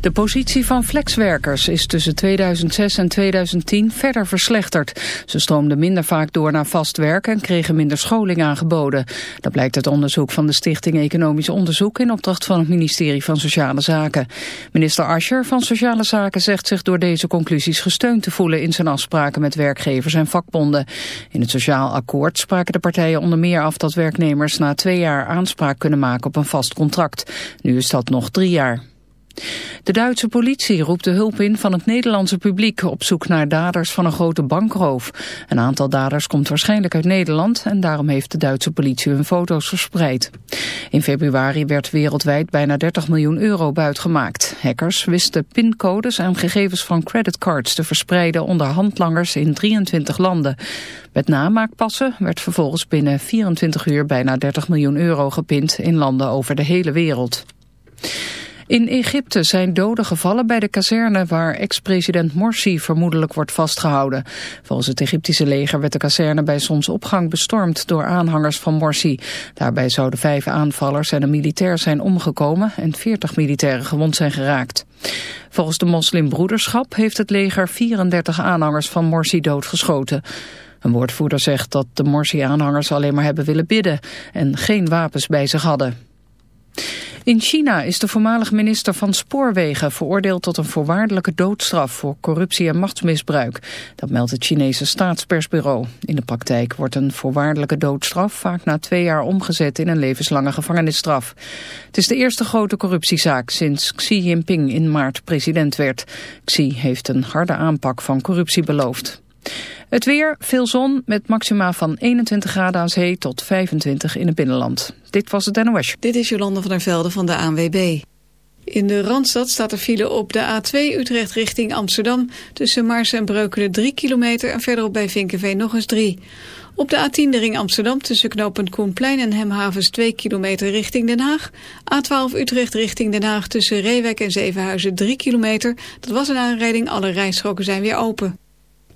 De positie van flexwerkers is tussen 2006 en 2010 verder verslechterd. Ze stroomden minder vaak door naar vast werk en kregen minder scholing aangeboden. Dat blijkt uit onderzoek van de Stichting Economisch Onderzoek... in opdracht van het ministerie van Sociale Zaken. Minister Ascher van Sociale Zaken zegt zich door deze conclusies gesteund te voelen... in zijn afspraken met werkgevers en vakbonden. In het Sociaal Akkoord spraken de partijen onder meer af... dat werknemers na twee jaar aanspraak kunnen maken op een vast contract. Nu is dat nog drie jaar. De Duitse politie roept de hulp in van het Nederlandse publiek op zoek naar daders van een grote bankroof. Een aantal daders komt waarschijnlijk uit Nederland en daarom heeft de Duitse politie hun foto's verspreid. In februari werd wereldwijd bijna 30 miljoen euro buitgemaakt. Hackers wisten pincodes en gegevens van creditcards te verspreiden onder handlangers in 23 landen. Met namaakpassen werd vervolgens binnen 24 uur bijna 30 miljoen euro gepind in landen over de hele wereld. In Egypte zijn doden gevallen bij de kazerne waar ex-president Morsi vermoedelijk wordt vastgehouden. Volgens het Egyptische leger werd de kazerne bij zonsopgang bestormd door aanhangers van Morsi. Daarbij zouden vijf aanvallers en een militair zijn omgekomen en veertig militairen gewond zijn geraakt. Volgens de moslimbroederschap heeft het leger 34 aanhangers van Morsi doodgeschoten. Een woordvoerder zegt dat de Morsi-aanhangers alleen maar hebben willen bidden en geen wapens bij zich hadden. In China is de voormalig minister van Spoorwegen veroordeeld tot een voorwaardelijke doodstraf voor corruptie en machtsmisbruik. Dat meldt het Chinese staatspersbureau. In de praktijk wordt een voorwaardelijke doodstraf vaak na twee jaar omgezet in een levenslange gevangenisstraf. Het is de eerste grote corruptiezaak sinds Xi Jinping in maart president werd. Xi heeft een harde aanpak van corruptie beloofd. Het weer, veel zon, met maxima van 21 graden aan zee tot 25 in het binnenland. Dit was het NOS. Dit is Jolande van der Velde van de ANWB. In de Randstad staat er file op de A2 Utrecht richting Amsterdam... tussen Mars en Breukelen 3 kilometer en verderop bij Vinkenveen nog eens 3. Op de A10 de ring Amsterdam tussen knooppunt Koenplein en Hemhavens 2 kilometer richting Den Haag. A12 Utrecht richting Den Haag tussen Reewijk en Zevenhuizen 3 kilometer. Dat was een aanrijding, alle rijstroken zijn weer open.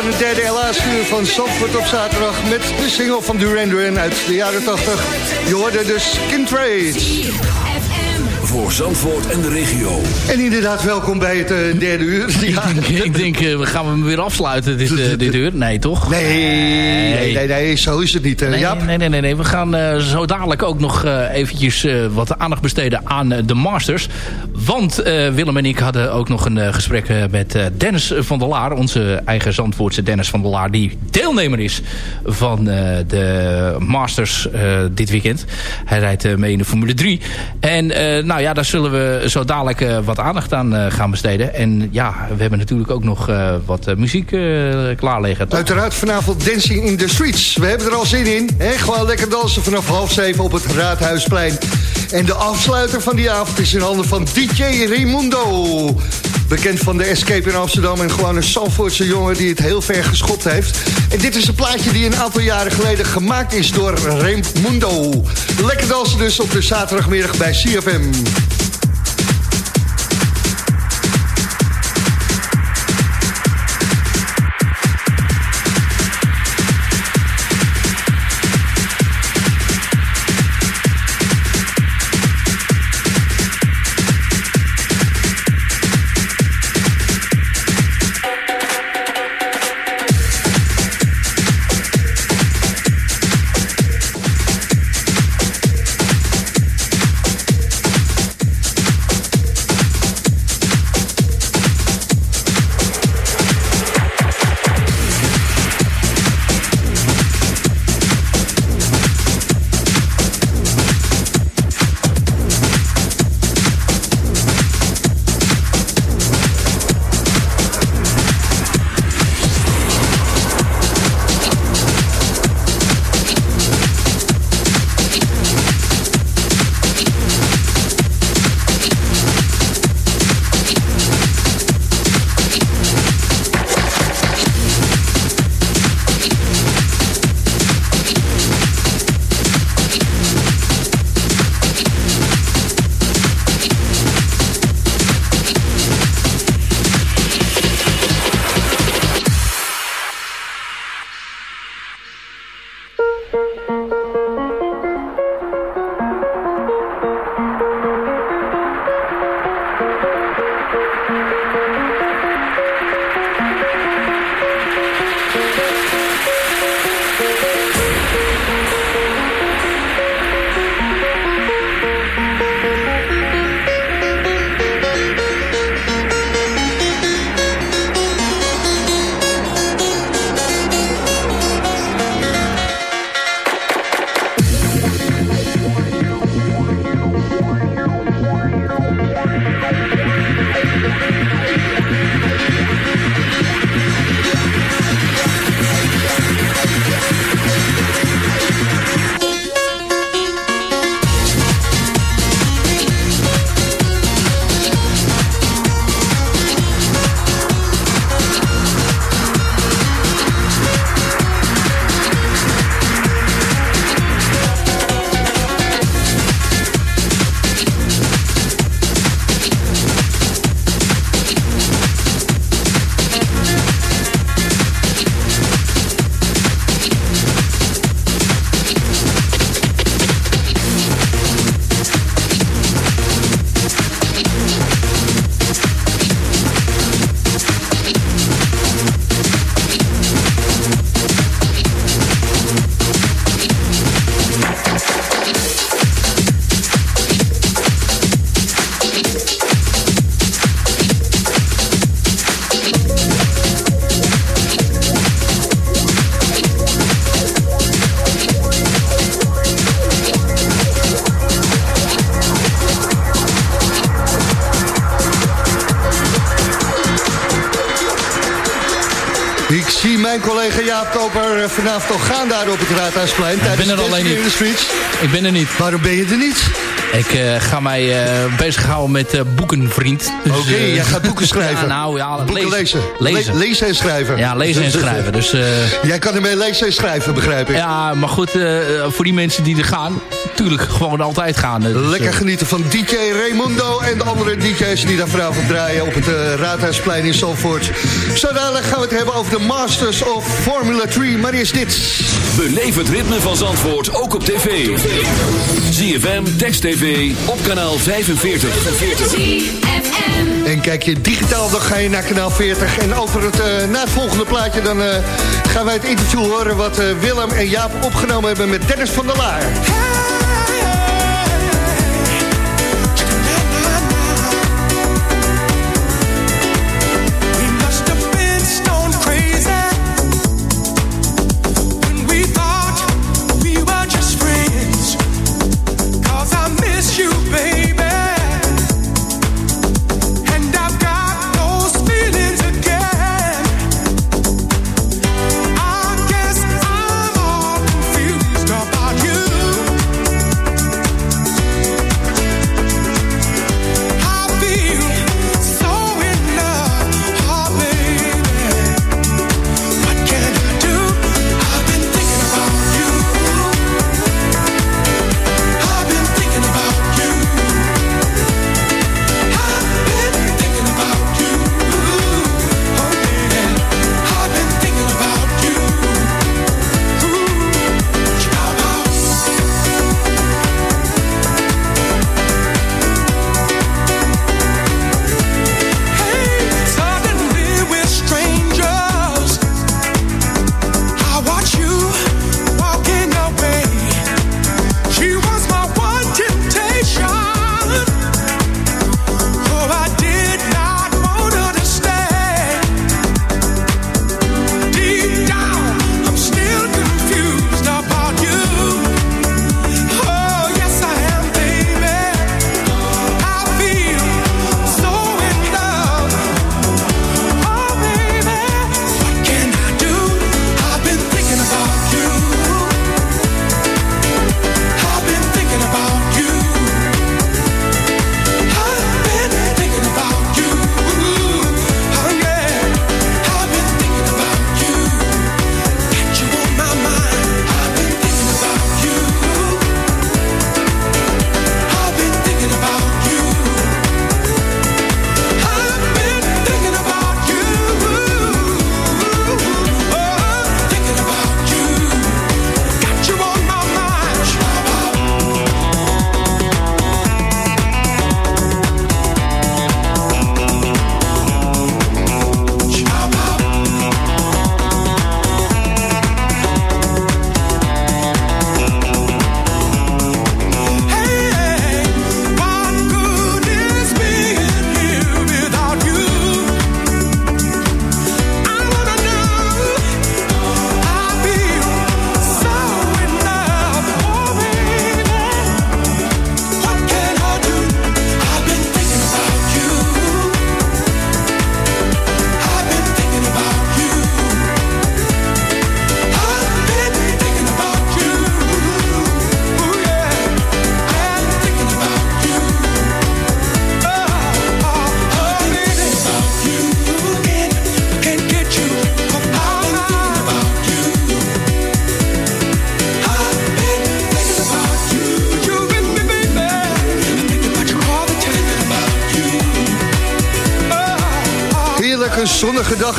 Van het derde helaas uur van Zandvoort op zaterdag... met de single van Duran Duran uit de jaren 80. Je hoorde de Skin Trade. Voor Zandvoort en de regio. En inderdaad, welkom bij het eh, derde uur. Ja. Ik denk, eh, we gaan we hem weer afsluiten dit, eh, dit uur? Nee, toch? Nee, nee, nee, nee, zo is het niet. Nee, Jaap? nee, nee, nee, nee. We gaan eh, zo dadelijk ook nog eh, eventjes eh, wat aandacht besteden aan de Masters. Want eh, Willem en ik hadden ook nog een gesprek met eh, Dennis van der Laar. Onze eigen Zandvoortse Dennis van der Laar. Die deelnemer is van eh, de Masters eh, dit weekend. Hij rijdt eh, mee in de Formule 3. En eh, nou nou ja, daar zullen we zo dadelijk eh, wat aandacht aan eh, gaan besteden. En ja, we hebben natuurlijk ook nog eh, wat muziek klaar liggen. Uiteraard vanavond Dancing in the Streets. We hebben er al zin in. Hè? Gewoon lekker dansen vanaf half zeven op het Raadhuisplein. En de afsluiter van die avond is in handen van DJ Raimundo. Bekend van de Escape in Amsterdam en gewoon een Zandvoortse jongen die het heel ver geschopt heeft. En dit is een plaatje die een aantal jaren geleden gemaakt is door Raimundo. Lekker dansen dus op de zaterdagmiddag bij CFM. Vanavond al gaan daar op het Raadhuisplein. Ik tijdens ben er alleen niet. Streets. Ik ben er niet. Waarom ben je er niet? Ik eh, ga mij eh bezighouden met eh, boeken, vriend. Dus, Oké, jij gaat boeken schrijven. Ja, nou ja, Boeken lezen. Lezen. Le- lezen en schrijven. Ja, lezen en schrijven. Dus, Jij kan ermee lezen en schrijven, begrijp ik. ja, maar goed, voor die mensen die er gaan, natuurlijk gewoon altijd gaan. Dus, eh, Lekker genieten van DJ Raimundo en de andere DJ's die daar vanavond draaien op het eh, Raadhuisplein in Zandvoort. Zo dadelijk gaan we het hebben over de Masters of Formula 3, maar eerst dit. Beleef het ritme van Zandvoort ook op tv. ZFM, Text TV, op kanaal 45. En kijk je digitaal, dan ga je naar kanaal 40. En over het, eh, na het volgende plaatje dan eh, gaan wij het interview horen... wat eh, Willem en Jaap opgenomen hebben met Dennis van der Laar.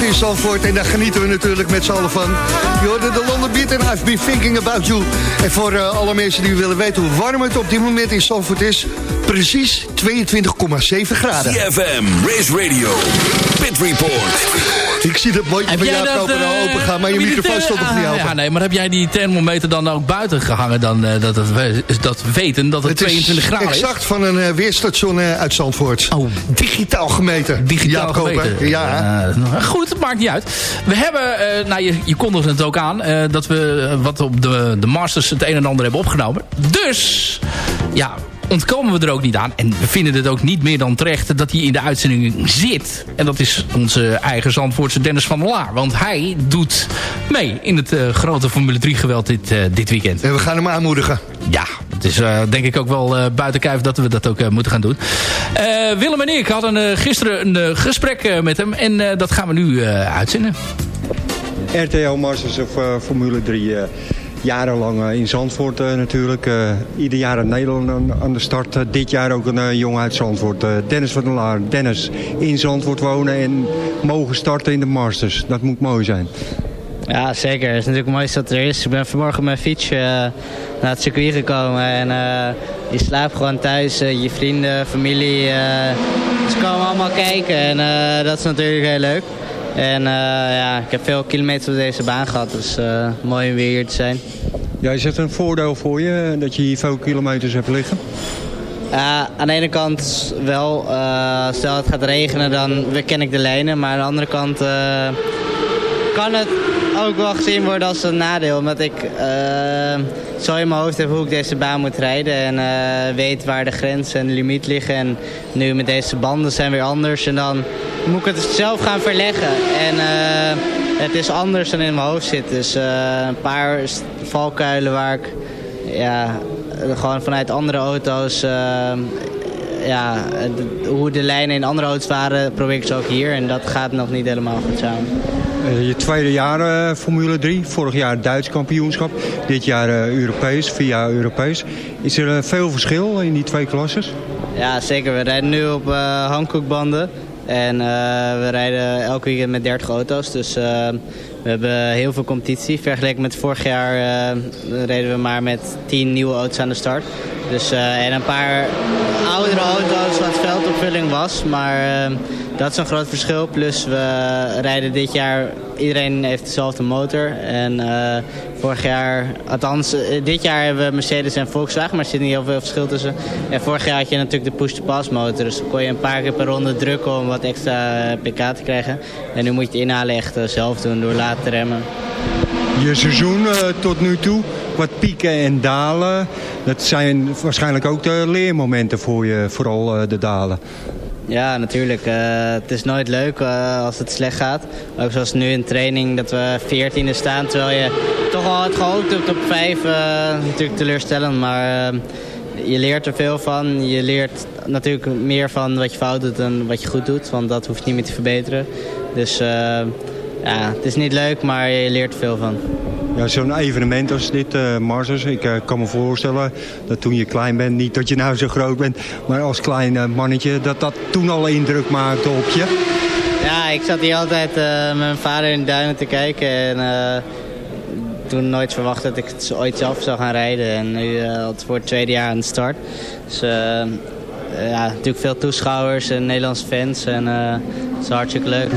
In Zandvoort. En daar genieten we natuurlijk met z'n allen van. Je hoorde de London Beat en I've been thinking about you. En voor eh, alle mensen die willen weten hoe warm het op dit moment in Zandvoort is... precies 22,7 graden. CFM, Race Radio, Pit Report. Ik zie dat mooie van jou eh, nou open gaan, maar je microfoon stond nog ah, niet open. Ja, nee, maar heb jij die thermometer dan ook buiten gehangen? Dan, eh, dat, het, dat weten dat het, Het is 22 graden is? exact van een weerstation uit Zandvoort. Oh. Digitaal gemeten. Digitaal Jaap Koper. gemeten. Ja. Eh, nou, goed, maakt niet uit. We hebben, eh, nou je, je kondigde het ook aan, eh, dat we eh, wat op de, de Masters het een en ander hebben opgenomen. Dus, ja, ontkomen we er ook niet aan. En we vinden het ook niet meer dan terecht dat hij in de uitzending zit. En dat is onze eigen Zandvoortse Dennis van der Laar. Want hij doet mee in het eh, grote Formule 3 geweld dit, eh, dit weekend. En we gaan hem aanmoedigen. Ja, het is eh, denk ik ook wel eh, buiten kijf dat we dat ook moeten gaan doen. Eh, Willem en ik hadden eh, gisteren een gesprek eh, met hem. En eh, dat gaan we nu eh, uitzenden. RTL Masters of eh, Formule 3. Jarenlang eh, in Zandvoort eh, natuurlijk. Eh, ieder jaar in Nederland aan, de start. Dit jaar ook een jongen uit Zandvoort. Dennis van der Laar. Dennis in Zandvoort wonen en mogen starten in de Masters. Dat moet mooi zijn. Ja, zeker. Het is natuurlijk mooiste dat er is. Ik ben vanmorgen mijn fiets naar het circuit gekomen. En je slaapt gewoon thuis. je vrienden, familie. ze komen allemaal kijken. En dat is natuurlijk heel leuk. En eh, ja, ik heb veel kilometers op deze baan gehad. Dus eh, mooi om weer hier te zijn. Ja, is het een voordeel voor je eh, dat je hier veel kilometers hebt liggen? Aan de ene kant wel. stel het gaat regenen, dan ken ik de lijnen. Maar aan de andere kant kan het ook wel gezien worden als een nadeel. Omdat ik zo in mijn hoofd heb hoe ik deze baan moet rijden. En eh, weet waar de grens en de limiet liggen. En nu met deze banden zijn weer anders. En dan moet ik het zelf gaan verleggen. En eh, het is anders dan in mijn hoofd zit. Dus eh, een paar valkuilen waar ik ja, gewoon vanuit andere auto's, ja, hoe de lijnen in andere auto's waren, probeer ik ze ook hier. En dat gaat nog niet helemaal goed samen. Eh, je tweede jaar eh, Formule 3. Vorig jaar Duits kampioenschap. Dit jaar eh, Europees, via Europees. Is er veel verschil in die twee klasses? Ja, zeker. We rijden nu op handkoekbanden. En we rijden elk weekend met 30 auto's. Dus we hebben heel veel competitie. Vergeleken met vorig jaar reden we maar met 10 nieuwe auto's aan de start. Dus, en een paar oudere auto's wat veldopvulling was. Maar dat is een groot verschil. Plus we rijden dit jaar, iedereen heeft dezelfde motor. En eh, vorig jaar, althans eh, dit jaar hebben we Mercedes en Volkswagen. Maar er zit niet heel veel verschil tussen. En vorig jaar had je natuurlijk de push-to-pass motor. Dus dan kon je een paar keer per ronde drukken om wat extra pk te krijgen. En nu moet je het inhalen echt eh, zelf doen door laat te remmen. Je seizoen tot nu toe, wat pieken en dalen. Dat zijn waarschijnlijk ook de leermomenten voor je, vooral de dalen. Ja, natuurlijk. Eh, het is nooit leuk eh, als het slecht gaat. Ook zoals nu in training dat we 14e staan. Terwijl je toch al had gehoopt op top 5. eh, natuurlijk teleurstellend. Maar je leert er veel van. Je leert natuurlijk meer van wat je fout doet dan wat je goed doet. Want dat hoeft niet meer te verbeteren. Dus ja, het is niet leuk, maar je leert er veel van. Ja, Zo'n evenement als dit, Masters, ik eh, kan me voorstellen dat toen je klein bent, niet dat je nou zo groot bent, maar als klein eh, mannetje, dat dat toen al indruk maakte op je. Ja, ik zat hier altijd met mijn vader in de duinen te kijken. En toen nooit verwacht dat ik het ooit zelf zou gaan rijden. En nu al voor het tweede jaar aan de start. Dus ja, natuurlijk veel toeschouwers en Nederlandse fans. En het is hartstikke leuk.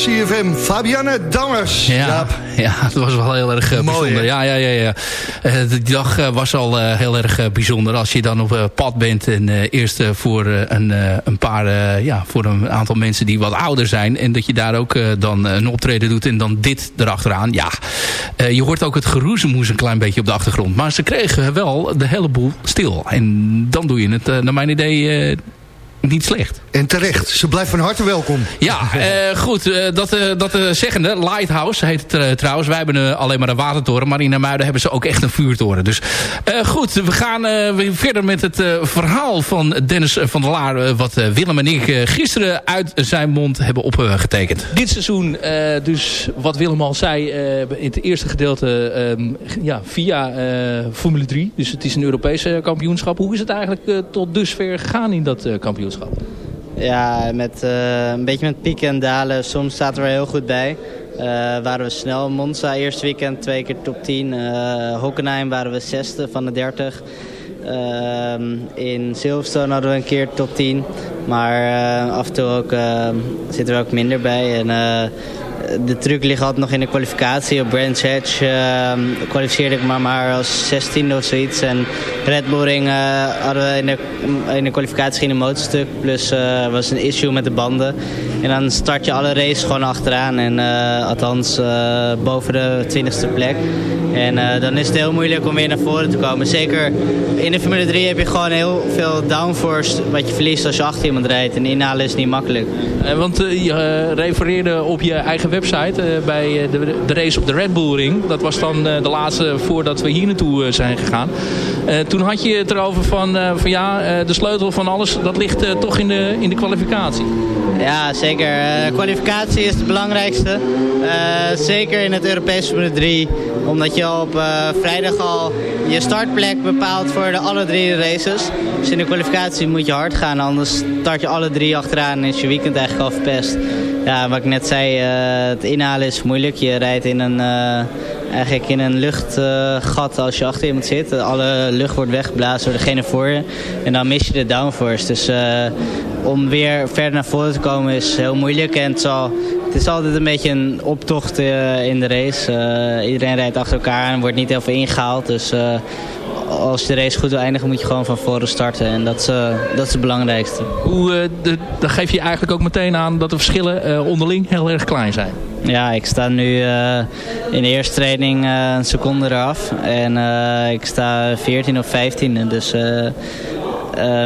CFM. Fabianne Dammers. Ja, Jaap. ja, het was wel heel erg eh, Mooi, bijzonder. Ja, ja, ja. ja. Eh, die dag eh, was al heel erg bijzonder. Als je dan op pad bent en eerst voor, een, een paar, ja, voor een aantal mensen die wat ouder zijn. En dat je daar ook dan een optreden doet en dan dit erachteraan. Ja, je hoort ook het geroezemoes een klein beetje op de achtergrond. Maar ze kregen wel de hele boel stil. En dan doe je het, naar mijn idee, niet slecht. En terecht, ze blijft van harte welkom. Ja, eh, goed. eh, dat eh, dat zeggende, Lighthouse heet het trouwens. Wij hebben alleen maar een watertoren. Maar in Namuiden hebben ze ook echt een vuurtoren. Dus eh, goed, we gaan eh, weer verder met het eh, verhaal van Dennis van der Laar. wat Willem en ik gisteren uit zijn mond hebben opgetekend. Dit seizoen, eh, dus wat Willem al zei, eh, in het eerste gedeelte ehm, ja, via eh, Formule 3. Dus het is een Europese kampioenschap. Hoe is het eigenlijk tot dusver gegaan in dat eh, Ja, met, eh, een beetje met pieken en dalen. Soms staat er heel goed bij. Eh, waren we snel. Monza eerste weekend twee keer top 10. Eh Hockenheim waren we zesde van de 30. Ehm, in Silverstone hadden we een keer top 10. Maar af en toe ook, zitten we ook minder bij. En, de truc ligt altijd nog in de kwalificatie. Op Brands Hatch eh, kwalificeerde ik maar, maar als 16 of zoiets. En Red Bull eh, hadden we in de, in de kwalificatie geen motorstuk. Plus eh, was een issue met de banden. En dan start je alle races gewoon achteraan. En eh, althans boven de 20ste plek. En dan is het heel moeilijk om weer naar voren te komen. Zeker in de Formule 3 heb je gewoon heel veel downforce wat je verliest als je achter iemand rijdt. En inhalen is niet makkelijk. Want je refereerde op je eigen website eh, bij eh, de, de race op de Red Bull Ring. Dat was dan eh, de laatste voordat we hier naartoe zijn gegaan. Toen had je het erover van, van ja, de sleutel van alles, dat ligt toch in de, in de kwalificatie. Ja, zeker. Eh, kwalificatie is het belangrijkste. Zeker in het Europese Formule 3. Omdat je op vrijdag al je startplek bepaalt voor de alle drie races. Dus in de kwalificatie moet je hard gaan. Anders start je alle drie achteraan en is je weekend eigenlijk al verpest. Ja, wat ik net zei, eh, het inhalen is moeilijk. Je rijdt in een, eh, eigenlijk in een luchtgat als je achter iemand zit. Alle lucht wordt weggeblazen door degene voor je. En dan mis je de downforce. Dus eh, om weer verder naar voren te komen is heel moeilijk. En het, het is altijd een beetje een optocht eh, in de race. Eh, iedereen rijdt achter elkaar en wordt niet heel veel ingehaald. Dus eh, als je de race goed wil eindigen moet je gewoon van voren starten. En dat is, eh, dat is het belangrijkste. Hoe, eh, de, dan geef je eigenlijk ook meteen aan dat de verschillen eh, onderling heel erg klein zijn. Ja, ik sta nu in de eerste training een seconde eraf. En ik sta 14 of 15. Dus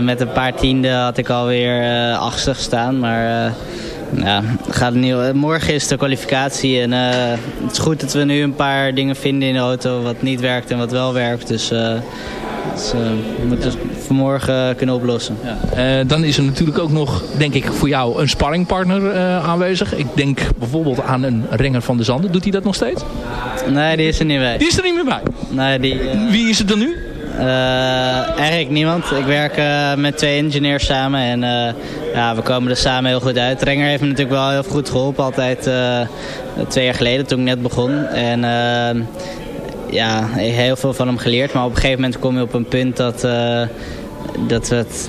met een paar tienden had ik alweer eh achtste gestaan. Maar ja, gaat nieuw. morgen is de kwalificatie. En eh, het is goed dat we nu een paar dingen vinden in de auto wat niet werkt en wat wel werkt. Dus, eh, dus, eh, we moeten het vanmorgen kunnen oplossen. Eh, dan is er natuurlijk ook nog, denk ik, voor jou een sparringpartner aanwezig. Ik denk bijvoorbeeld aan een Renger van de Zanden. Doet hij dat nog steeds? Nee, die is er niet bij. Die is er niet meer bij? Nee, die, Wie is het dan nu? Eh, eigenlijk niemand. Ik werk eh, met twee engineers samen en eh, ja, we komen er samen heel goed uit. Renger heeft me natuurlijk wel heel goed geholpen, altijd twee jaar geleden toen ik net begon. En ja, heel veel van hem geleerd, maar op een gegeven moment kom je op een punt dat, dat we het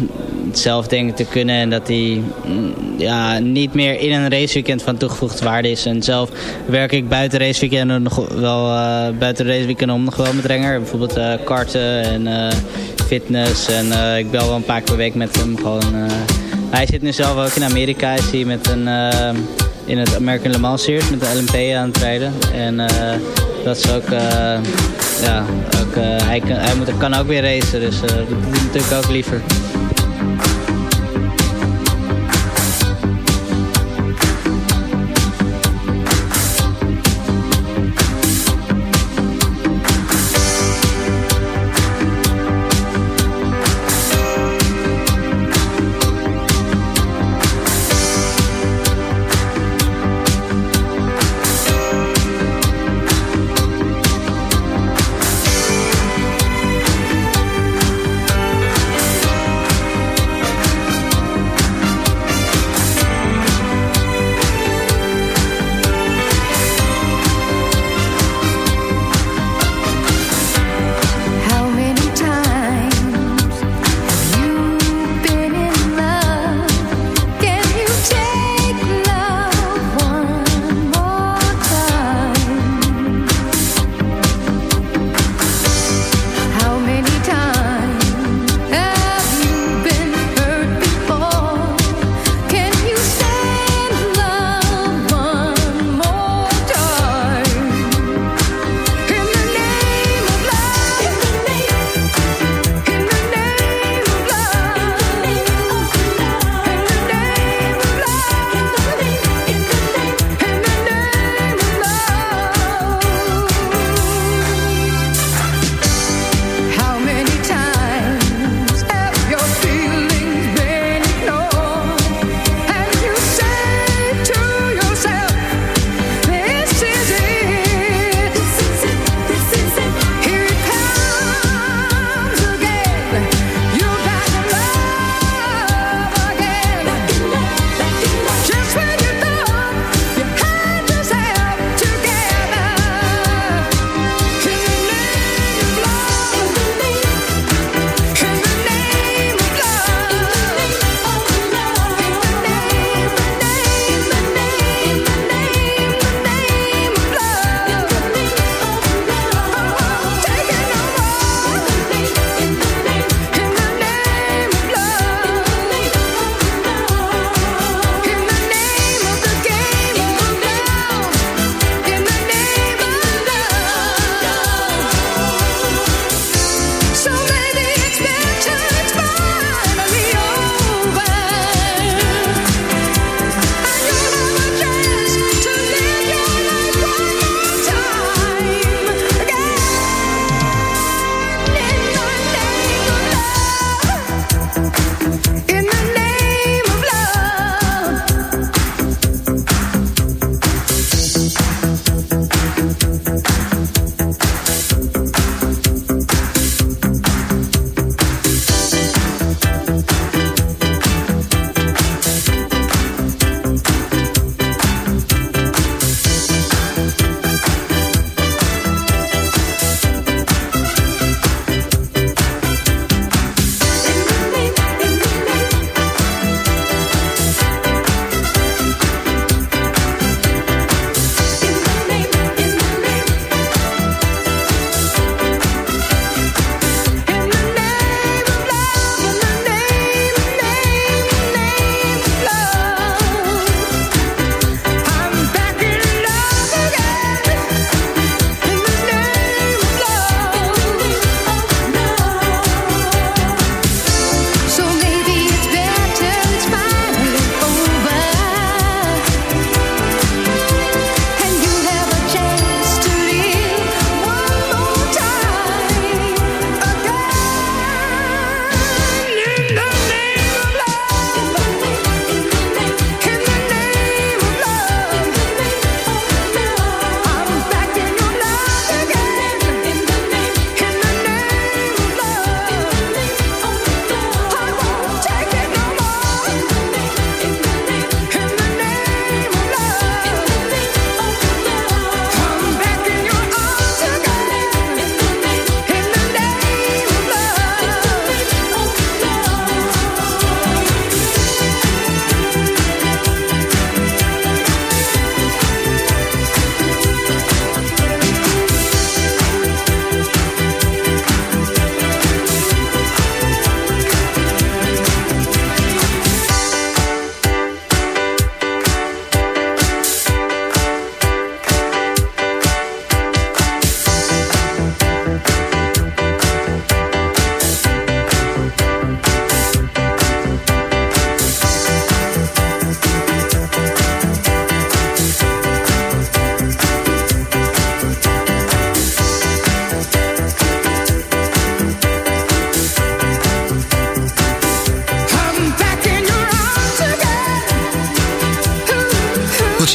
zelf denken te kunnen en dat hij mm, ja, niet meer in een raceweekend van toegevoegde waarde is. En zelf werk ik buiten raceweekenden nog wel eh, buiten raceweekenden om nog wel met Renger. Bijvoorbeeld eh, karten en eh, fitness en ik bel wel een paar keer per week met hem. Gewoon, hij zit nu zelf ook in Amerika, is hij met een, in het American Le Mans Series met de LMP aan het rijden. En dat is ook, eh, ja, ook, eh, hij, kan, hij moet, kan ook weer racen, dus dat doet hij natuurlijk ook liever.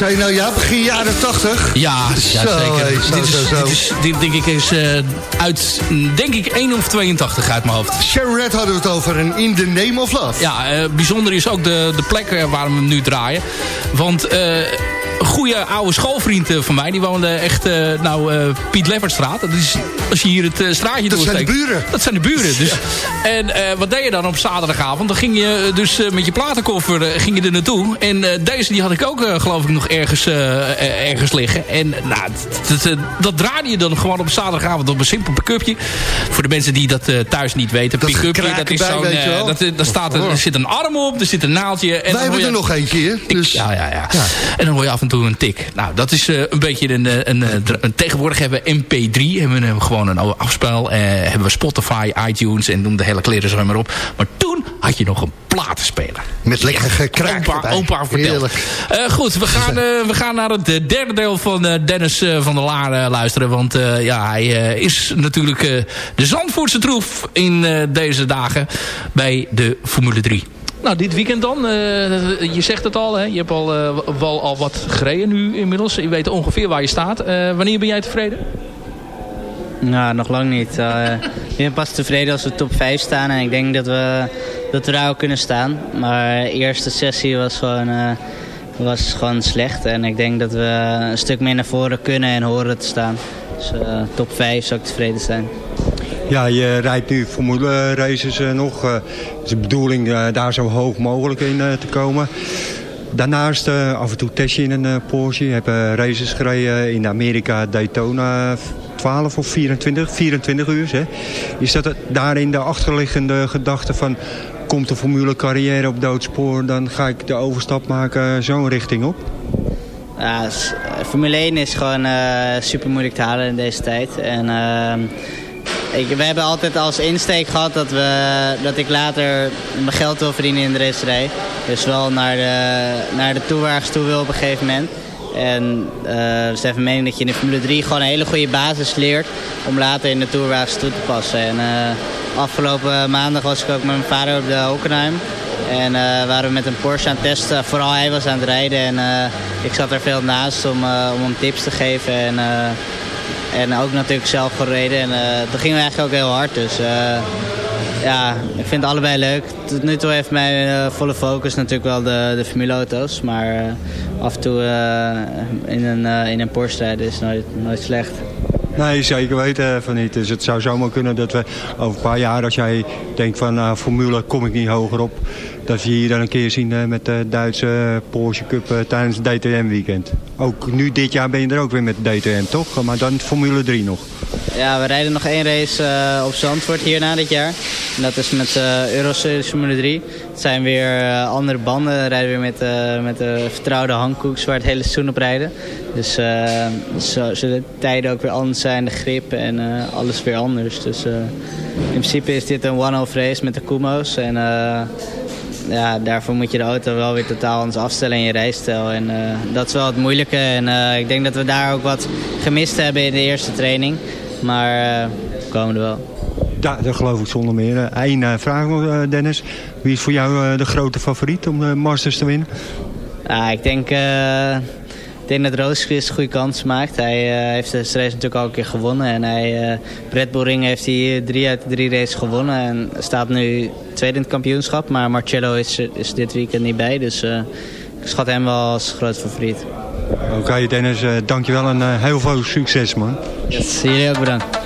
Zei nou ja, begin jaren 80? Ja, zeker. zo, dit, is, zo, dit is, dit denk ik is eh, uit, denk ik, 1 of 82 uit mijn hoofd. Sharon Red hadden we het over, een In the Name of Love. Ja, eh, bijzonder is ook de, de plek eh, waar we hem nu draaien. Want eh, goede oude schoolvriend eh, van mij, die woonde echt, eh, nou, eh, Piet Leffertstraat. Dat is, als je hier het straatje Dat zijn de doorsteekt- buren. Dat zijn de buren. Dus. En wat deed je dan op zaterdagavond? Dan ging je dus met je platenkoffer ging je er naartoe. En deze die had ik ook, geloof ik, nog ergens, ergens liggen. En nou, dat, dat, dat draaide je dan gewoon op zaterdagavond op een simpel pick-upje. Voor de mensen die dat thuis niet weten. Dat Pick-upje, dat is zo'n... dat, daar staat een, er zit een arm op, er zit een naaldje. En Wij dan hebben er nog eentje. Dus... ja, ja, ja, En dan hoor je af en toe een tik. Nou, dat is eh, een beetje een, eh, een, eh, een... Tegenwoordig hebben we MP3. Hebben we gewoon een afspel. hebben we Spotify, iTunes en noem de hele kleren zo maar op. Maar toen had je nog een platenspeler. Met lekker gekraak Opa, opa goed, we gaan, we gaan naar het derde deel van Dennis van der Laar luisteren. Want ja, hij is natuurlijk de Zandvoortse troef in deze dagen bij de Formule 3. Nou, dit weekend dan. eh, je zegt het al, hè? je hebt al, eh, wel al wat gereden nu inmiddels. Je weet ongeveer waar je staat. Eh, wanneer ben jij tevreden? Nou, nog lang niet. Ik ben pas tevreden als we top 5 staan. En ik denk dat we, dat we daar kunnen staan. Maar de eerste sessie was gewoon, was gewoon slecht. En ik denk dat we een stuk meer naar voren kunnen en horen te staan. Dus top 5 zou ik tevreden zijn. Ja, je rijdt nu formule races eh, nog. eh, Het is de bedoeling eh, daar zo hoog mogelijk in te komen. Daarnaast af en toe test je in een Porsche. Je hebt eh, races gereden in Amerika, Daytona 12 of 24, 24 uur. Hè. Is dat daarin de achterliggende gedachte van... komt de formule carrière op doodspoor... dan ga ik de overstap maken zo'n richting op? Ja, Formule 1 is gewoon super moeilijk te halen in deze tijd. En ehm, ik, we hebben altijd als insteek gehad dat, we, dat ik later mijn geld wil verdienen in de racerij. Dus wel naar de, naar de toewagens toe wil op een gegeven moment. En eh dus even mening dat je in de Formule 3 gewoon een hele goede basis leert om later in de toerwagens toe te passen. En eh, afgelopen maandag was ik ook met mijn vader op de Hockenheim. En eh, waren we met een Porsche aan het testen. Vooral hij was aan het rijden en eh, ik zat er veel naast om, eh, om hem tips te geven. En, eh, en ook natuurlijk zelf gereden. En eh toen gingen we eigenlijk ook heel hard. Dus eh, ja, ik vind het allebei leuk. Tot nu toe heeft mijn eh, volle focus natuurlijk wel de, de formuleauto's. Maar eh, af en toe eh, in, een, eh, in een Porsche rijden is nooit, nooit slecht. Nee, zeker weten van niet. Dus het zou zomaar kunnen dat we over een paar jaar, als jij denkt van formule kom ik niet hoger op, dat je hier dan een keer zien eh, met de Duitse Porsche Cup eh, tijdens het DTM weekend. Ook nu dit jaar ben je er ook weer met de DTM, toch? Maar dan Formule 3 nog. Ja, we rijden nog één race eh, op Zandvoort hierna dit jaar. En dat is met eh Euroseries Formule 3. Het zijn weer eh, andere banden. We rijden weer met, eh, met de vertrouwde Hankoeks waar het hele seizoen op rijden. Dus eh, zullen de tijden ook weer anders zijn, de grip en eh, alles weer anders. Dus eh, in principe is dit een one-off race met de Kumo's. En eh, ja, daarvoor moet je de auto wel weer totaal anders afstellen in je rijstijl. En eh, dat is wel het moeilijke. En eh, ik denk dat we daar ook wat gemist hebben in de eerste training. Maar eh, we komen er wel. Ja, dat geloof ik zonder meer. Eén vraag nog, Dennis. Wie is voor jou de grote favoriet om de Masters te winnen? Ja, ik denk, denk dat Roosquist goede kans maakt. Hij eh, heeft de race natuurlijk al een keer gewonnen. En hij, op Red Bull Ring heeft hij drie uit de drie races gewonnen. En staat nu tweede in het kampioenschap. Maar Marcello is, is dit weekend niet bij. Dus eh, ik schat hem wel als groot favoriet. Oké Dennis, eh, dankjewel en heel veel succes man. Yes, jullie ook bedankt.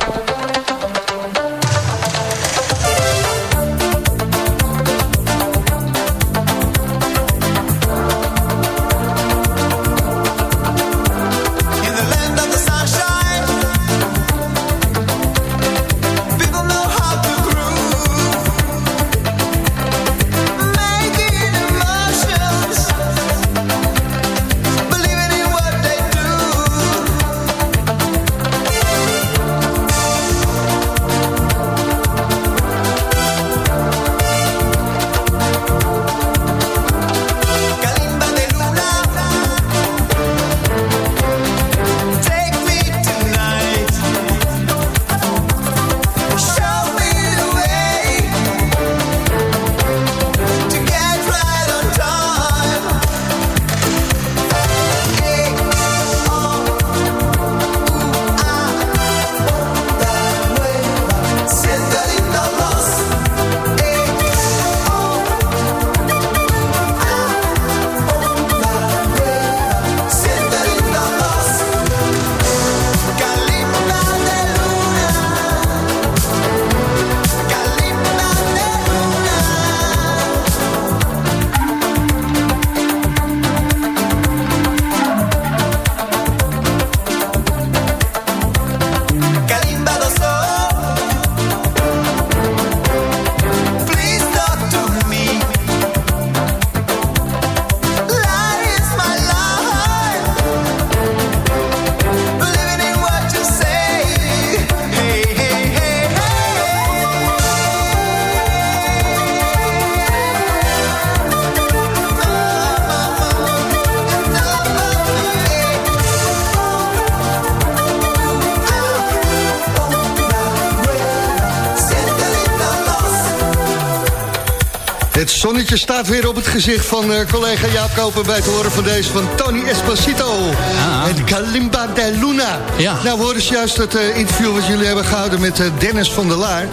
Zonnetje staat weer op het gezicht van uh, collega Jaap Koper... bij het horen van deze van Tony Esposito. Ah. En Kalimba de Luna. Ja. Nou, we hoorden juist het uh, interview wat jullie hebben gehouden... met uh, Dennis van der Laar.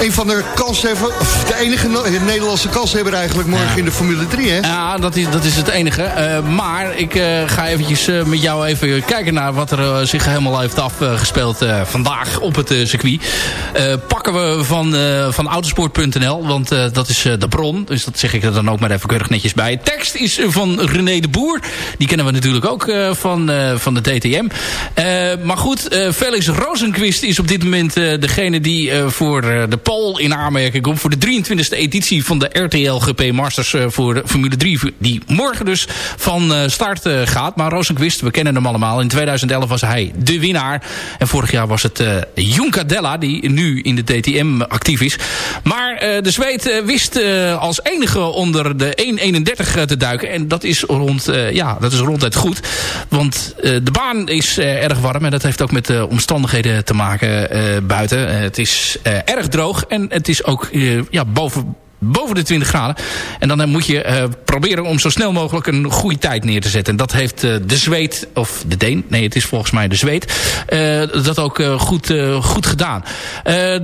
Een van de kanshebber, de enige Nederlandse kanshebber eigenlijk... morgen ja. in de Formule 3, hè? Ja, dat is, dat is het enige. maar ik ga eventjes met jou even kijken naar... wat er zich helemaal heeft afgespeeld vandaag op het circuit. pakken we van, van autosport.nl, want dat is de bron dus dat zeg ik er dan ook maar even keurig netjes bij. Tekst is van René de Boer. Die kennen we natuurlijk ook van, van de DTM. Maar goed, Felix Rosenquist is op dit moment degene die voor de pole in aanmerking komt. Voor de 23e editie van de RTL GP Masters voor de Formule 3. Die morgen dus van start gaat. Maar Rosenquist, we kennen hem allemaal. In 2011 was hij de winnaar. En vorig jaar was het Junca Della die nu in de DTM actief is. Maar de Zweed wist als enige onder de 1.31 te duiken. En dat is, rond, uh, ja, dat is ronduit goed. Want uh, de baan is uh, erg warm. En dat heeft ook met de omstandigheden te maken buiten. het is erg droog. En het is ook ja, boven boven de 20 graden. En dan moet je uh, proberen om zo snel mogelijk een goede tijd neer te zetten. En dat heeft de Zweed, of de Deen, nee het is volgens mij de Zweed, uh, dat ook goed, goed gedaan.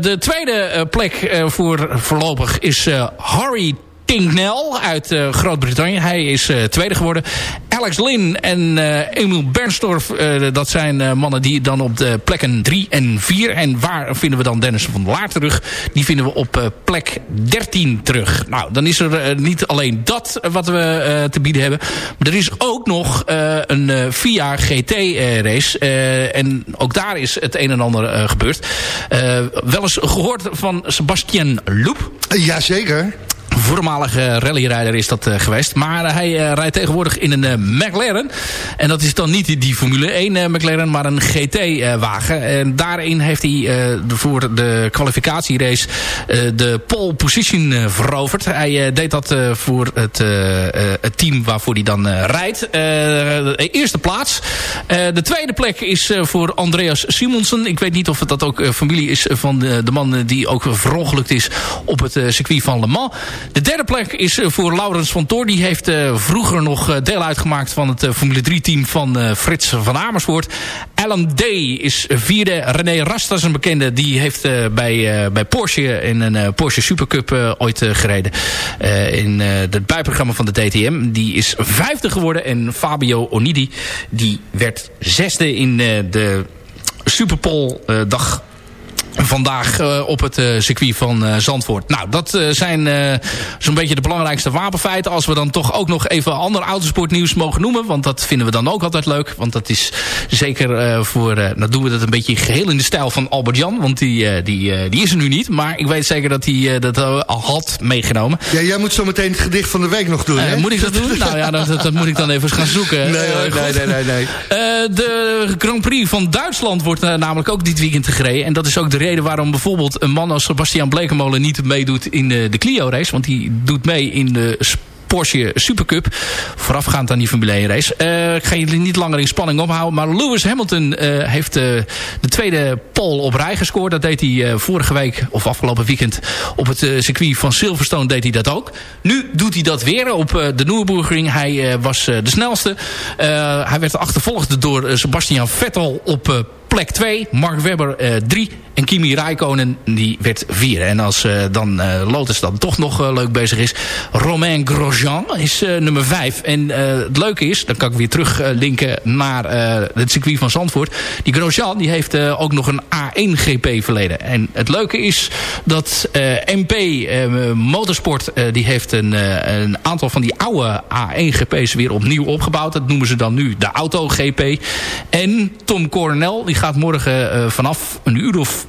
de tweede plek voor voorlopig is Harry Tinknell uit uh, Groot-Brittannië. Hij is uh, tweede geworden. Alex Lynn en uh, Emil Bernstorff, dat zijn mannen die dan op de plekken 3 en 4. En waar vinden we dan Dennis van Laar terug? Die vinden we op plek 13 terug. Nou, dan is er niet alleen dat wat we te bieden hebben. Maar er is ook nog een VIA GT-race. en ook daar is het een en ander gebeurd. wel eens gehoord van Sebastian Loep. Jazeker voormalige rallyrijder is dat uh, geweest. Maar hij uh, rijdt tegenwoordig in een McLaren. En dat is dan niet die Formule 1 McLaren, maar een GT-wagen. En daarin heeft hij voor de kwalificatierace de pole position veroverd. Hij deed dat voor het, het, team waarvoor hij dan rijdt. eerste plaats. de tweede plek is voor Andreas Simonsen. Ik weet niet of het dat ook familie is van de, de man die ook verongelukt is op het circuit van Le Mans. De derde plek is voor Laurens van Toor. Die heeft uh, vroeger nog uh, deel uitgemaakt van het Formule 3 team van Frits van Amersfoort. Alan Day is vierde. René Rastas, een bekende, die heeft bij, bij Porsche in een Porsche Supercup ooit gereden. in het bijprogramma van de DTM. Die is vijfde geworden. En Fabio Onidi, die werd zesde in de Superpole dag vandaag uh, op het uh, circuit van uh, Zandvoort. Nou, dat zijn zo'n beetje de belangrijkste wapenfeiten. Als we dan toch ook nog even ander autosportnieuws mogen noemen. Want dat vinden we dan ook altijd leuk. Want dat is zeker voor... nou doen we dat een beetje geheel in de stijl van Albert Jan. Want die, die, die is er nu niet. Maar ik weet zeker dat hij dat al had meegenomen. Ja, jij moet zo meteen het gedicht van de week nog doen, hè? Moet ik dat doen? nou ja, dat, dat, moet ik dan even gaan zoeken. Nee, nee, nee, nee. nee. de Grand Prix van Duitsland wordt namelijk ook dit weekend gereden. En dat is ook de reden waarom bijvoorbeeld een man als Sebastian Blekemolen niet meedoet in de, de Clio-race. Want die doet mee in de Porsche Supercup. Voorafgaand aan die Formule 1 race. Uh, ik ga jullie niet langer in spanning ophouden. Maar Lewis Hamilton uh, heeft uh, de tweede pole op rij gescoord. Dat deed hij vorige week of afgelopen weekend op het circuit van Silverstone deed hij dat ook. Nu doet hij dat weer op de Nürburgring. Hij was de snelste. hij werd achtervolgd door Sebastian Vettel op plek 2. Mark Webber 3. En Kimi Räikkönen die werd 4. En als uh, dan uh, Lotus dan toch nog uh, leuk bezig is. Romain Grosjean is nummer 5. En het leuke is, dan kan ik weer terug linken naar het circuit van Zandvoort. Die Grosjean die heeft ook nog een A1 GP verleden. En het leuke is dat MP Motorsport die heeft een, een aantal van die oude A1 GP's weer opnieuw opgebouwd. Dat noemen ze dan nu de Auto GP. En Tom Coronel die gaat morgen vanaf een uur of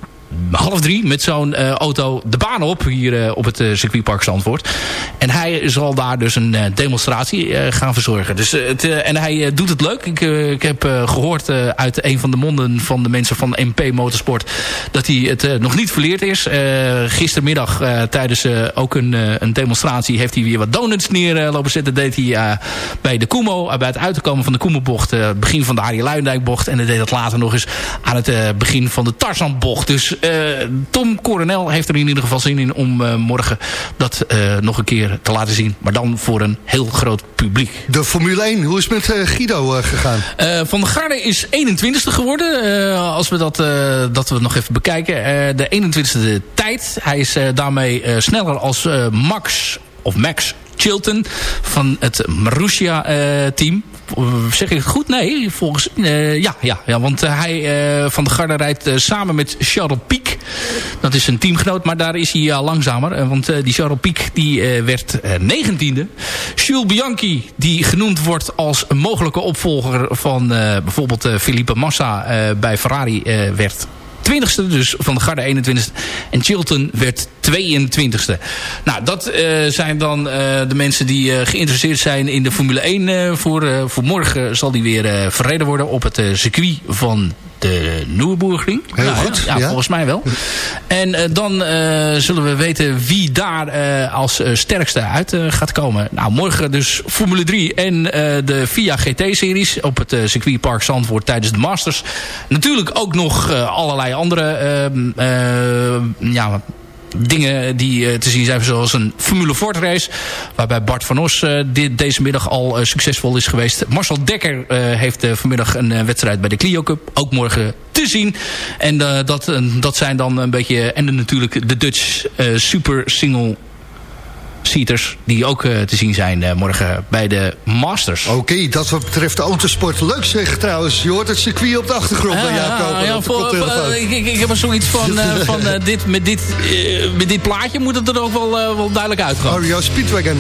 half drie met zo'n uh, auto de baan op hier uh, op het uh, circuitpark Zandvoort. En hij zal daar dus een demonstratie gaan verzorgen. Dus, het, en hij doet het leuk. Ik, ik heb gehoord uit een van de monden van de mensen van MP Motorsport dat hij het nog niet verleerd is. gistermiddag tijdens ook een, een demonstratie heeft hij weer wat donuts neer lopen zetten. deed hij bij de Kumo, bij het uitkomen van de Kumo-bocht, begin van de Arie Luijendijk-bocht. En hij deed dat later nog eens aan het begin van de Tarzan-bocht. Dus eh, Tom Coronel heeft er in ieder geval zin in om eh, morgen dat eh, nog een keer te laten zien. Maar dan voor een heel groot publiek. De Formule 1, hoe is het met eh, Guido eh, gegaan? Eh, Van der Garde is 21ste geworden. eh, als we dat, eh, dat we nog even bekijken. Eh, de 21ste tijd. Hij is eh, daarmee eh, sneller als eh, Max of Max Chilton van het Marussia-team. Zeg ik het goed? Nee, volgens... eh, ja, ja, ja, want eh, hij eh, van der Garde rijdt eh, samen met Charles Piek. Dat is een teamgenoot, maar daar is hij langzamer. Eh, want eh, die Charles Piek die, eh, werd eh, 19e. Jules Bianchi, die genoemd wordt als mogelijke opvolger van eh, bijvoorbeeld eh, Felipe Massa eh, bij Ferrari, eh, werd 20ste, dus van de Garde 21ste. En Chilton werd 22ste. Nou, dat eh, zijn dan eh, de mensen die eh, geïnteresseerd zijn in de Formule 1. eh, voor, voor morgen zal die weer verreden worden op het circuit van de Nürburgring. Heel Ja, goed, Ja, ja. volgens mij wel. En eh, dan eh, zullen we weten wie daar eh, als sterkste uit gaat komen. Nou, morgen dus Formule 3 en de FIA GT-series op het circuitpark Zandvoort tijdens de Masters. Natuurlijk ook nog allerlei andere ehm, eh, ja, dingen die eh, te zien zijn zoals een Formule Ford race. Waarbij Bart van Os eh, dit, deze middag al eh, succesvol is geweest. Marcel Dekker heeft vanmiddag een wedstrijd bij de Clio Cup. Ook morgen te zien. En dat, dat zijn dan een beetje... En natuurlijk de Dutch Super Single Seaters. Die ook eh, te zien zijn eh, morgen bij de Masters. Oké, dat wat betreft de autosport. Leuk zeg trouwens. Je hoort het circuit op de achtergrond bij jou kopen. ja, voor, voor- ik, ik, ik heb er zoiets van, eh, van eh, dit, met, dit, eh, met dit plaatje moet het er ook wel, eh, wel duidelijk uitgaan. Oh, jouw Speedwagon.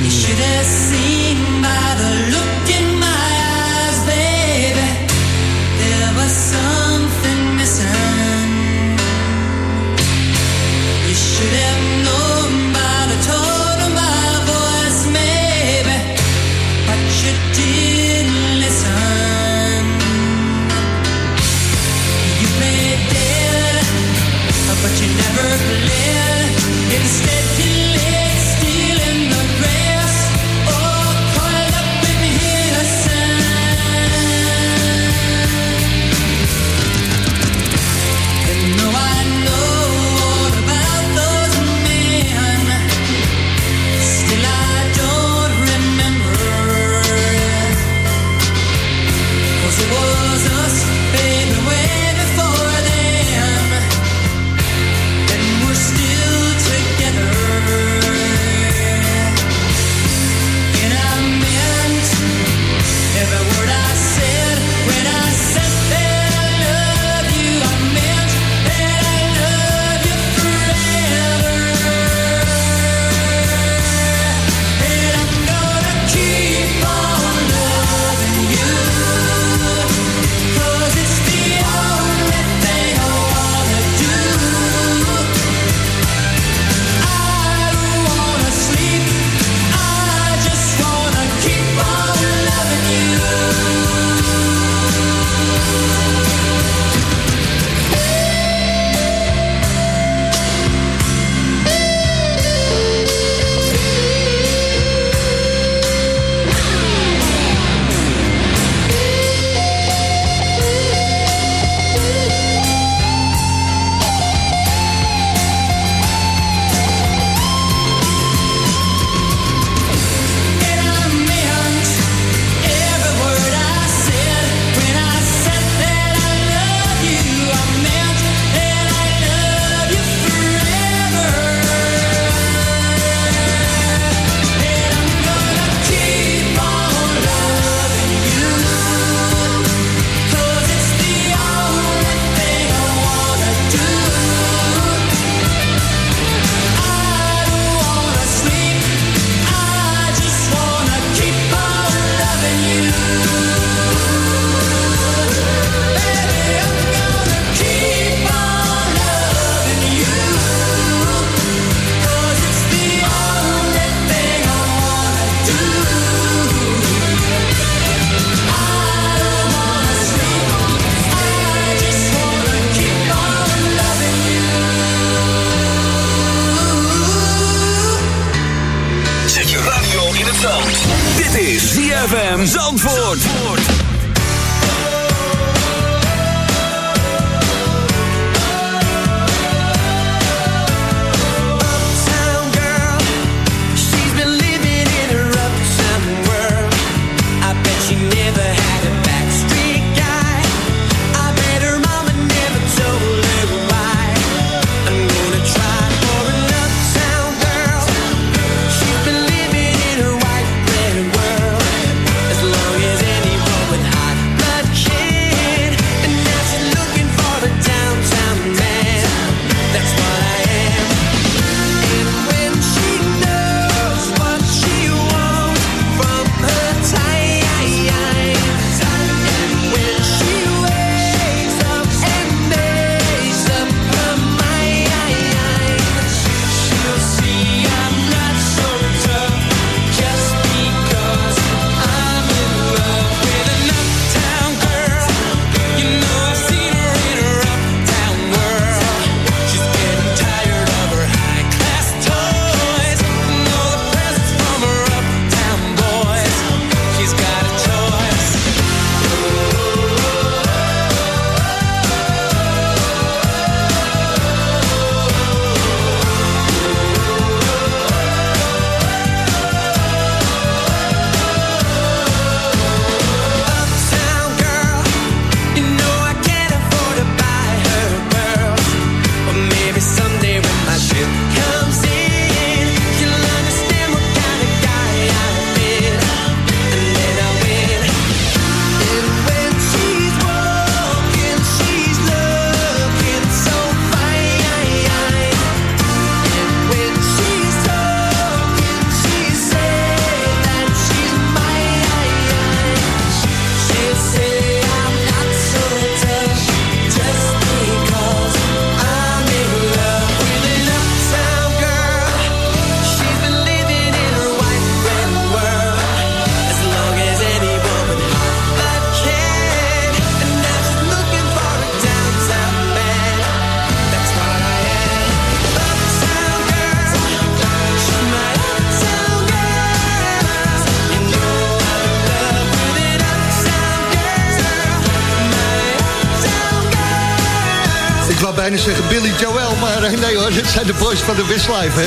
Zijn de boys van de Westlife, hè.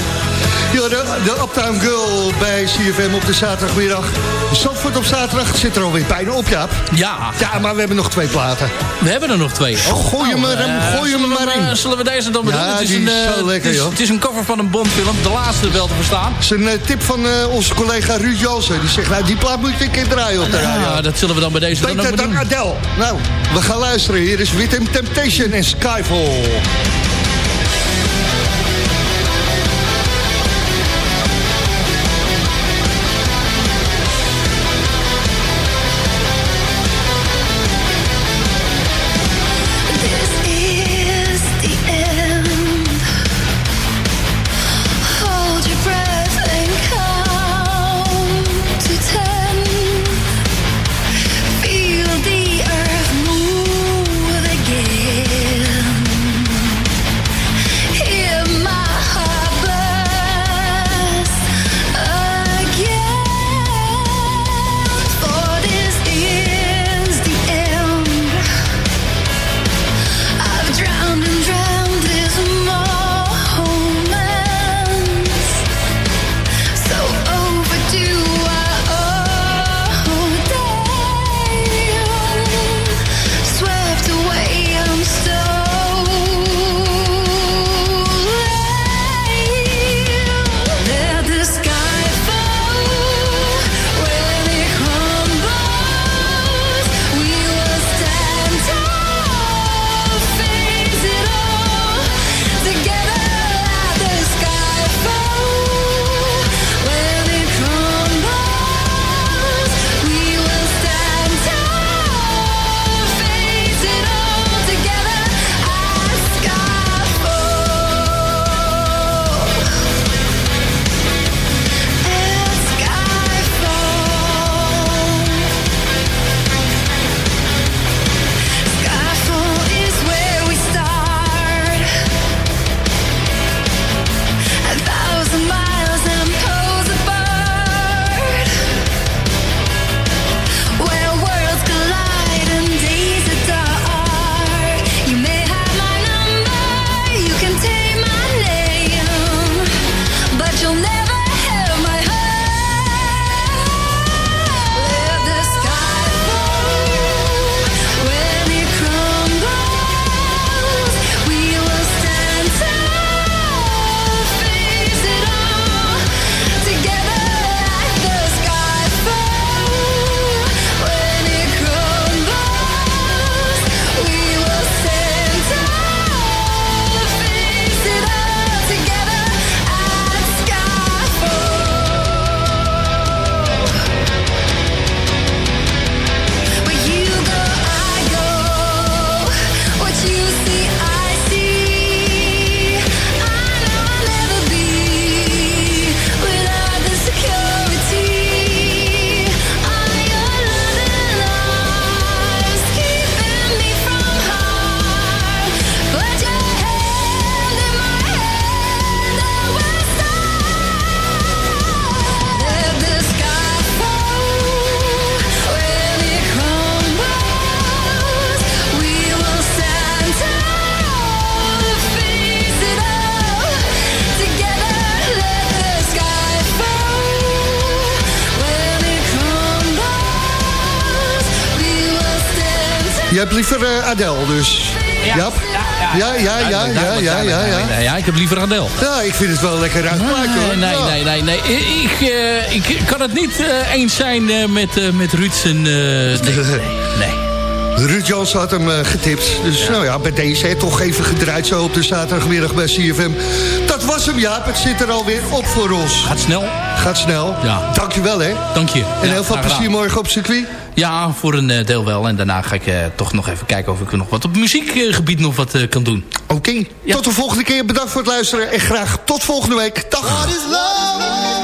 Ja, de, de Uptown Girl bij CFM op de zaterdagmiddag. Zandvoort op zaterdag zit er alweer bijna op, Jaap. Ja. Ja, maar we hebben nog twee platen. We hebben er nog twee. Oh, gooi hem er, eh, gooi hem maar in. eh, Zullen we deze dan bedoelen? Ja, het is een, eh, zo lekker, het is, joh. het is een cover van een Bondfilm. De laatste wel te verstaan. Dat is een tip van onze collega Ruud Jansen. Die zegt, nou, die plaat moet je een keer draaien op de radio. Ja, dat zullen we dan bij deze dan ook Beter dan doen. Adele. Nou, we gaan luisteren. Hier is With Temptation en Skyfall. Je hebt liever Adele, dus. Ja. Ja, ja, ja, ja, ja, ja, ja. Ja, ik heb liever Adele. Ja, ik vind het wel lekker hoor. Nee, nee, Ja. nee, nee, nee. Ik, eh, ik kan het niet eh, eens zijn met, met Ruud zijn... nee, nee. Ruud Jans had hem getipt. Dus nou ja, bij deze toch even gedraaid zo op de zaterdagmiddag bij CFM. Dat was hem, Jaap. Het zit er alweer op voor ons. Gaat snel. Gaat snel. Ja. Dankjewel, hè. Dank je. En Ja, heel veel plezier gedaan. morgen op circuit. Ja, voor een eh, deel wel. En daarna ga ik eh, toch nog even kijken of ik nog wat op muziekgebied nog wat eh, kan doen. Oké. Tot de volgende keer. Bedankt voor het luisteren. En graag tot volgende week. Dag. What is love?